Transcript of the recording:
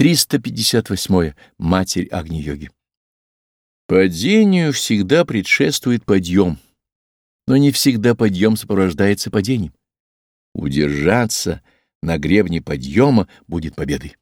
358. Матерь Агни-йоги. Падению всегда предшествует подъем, но не всегда подъем сопровождается падением. Удержаться на гребне подъема будет победой.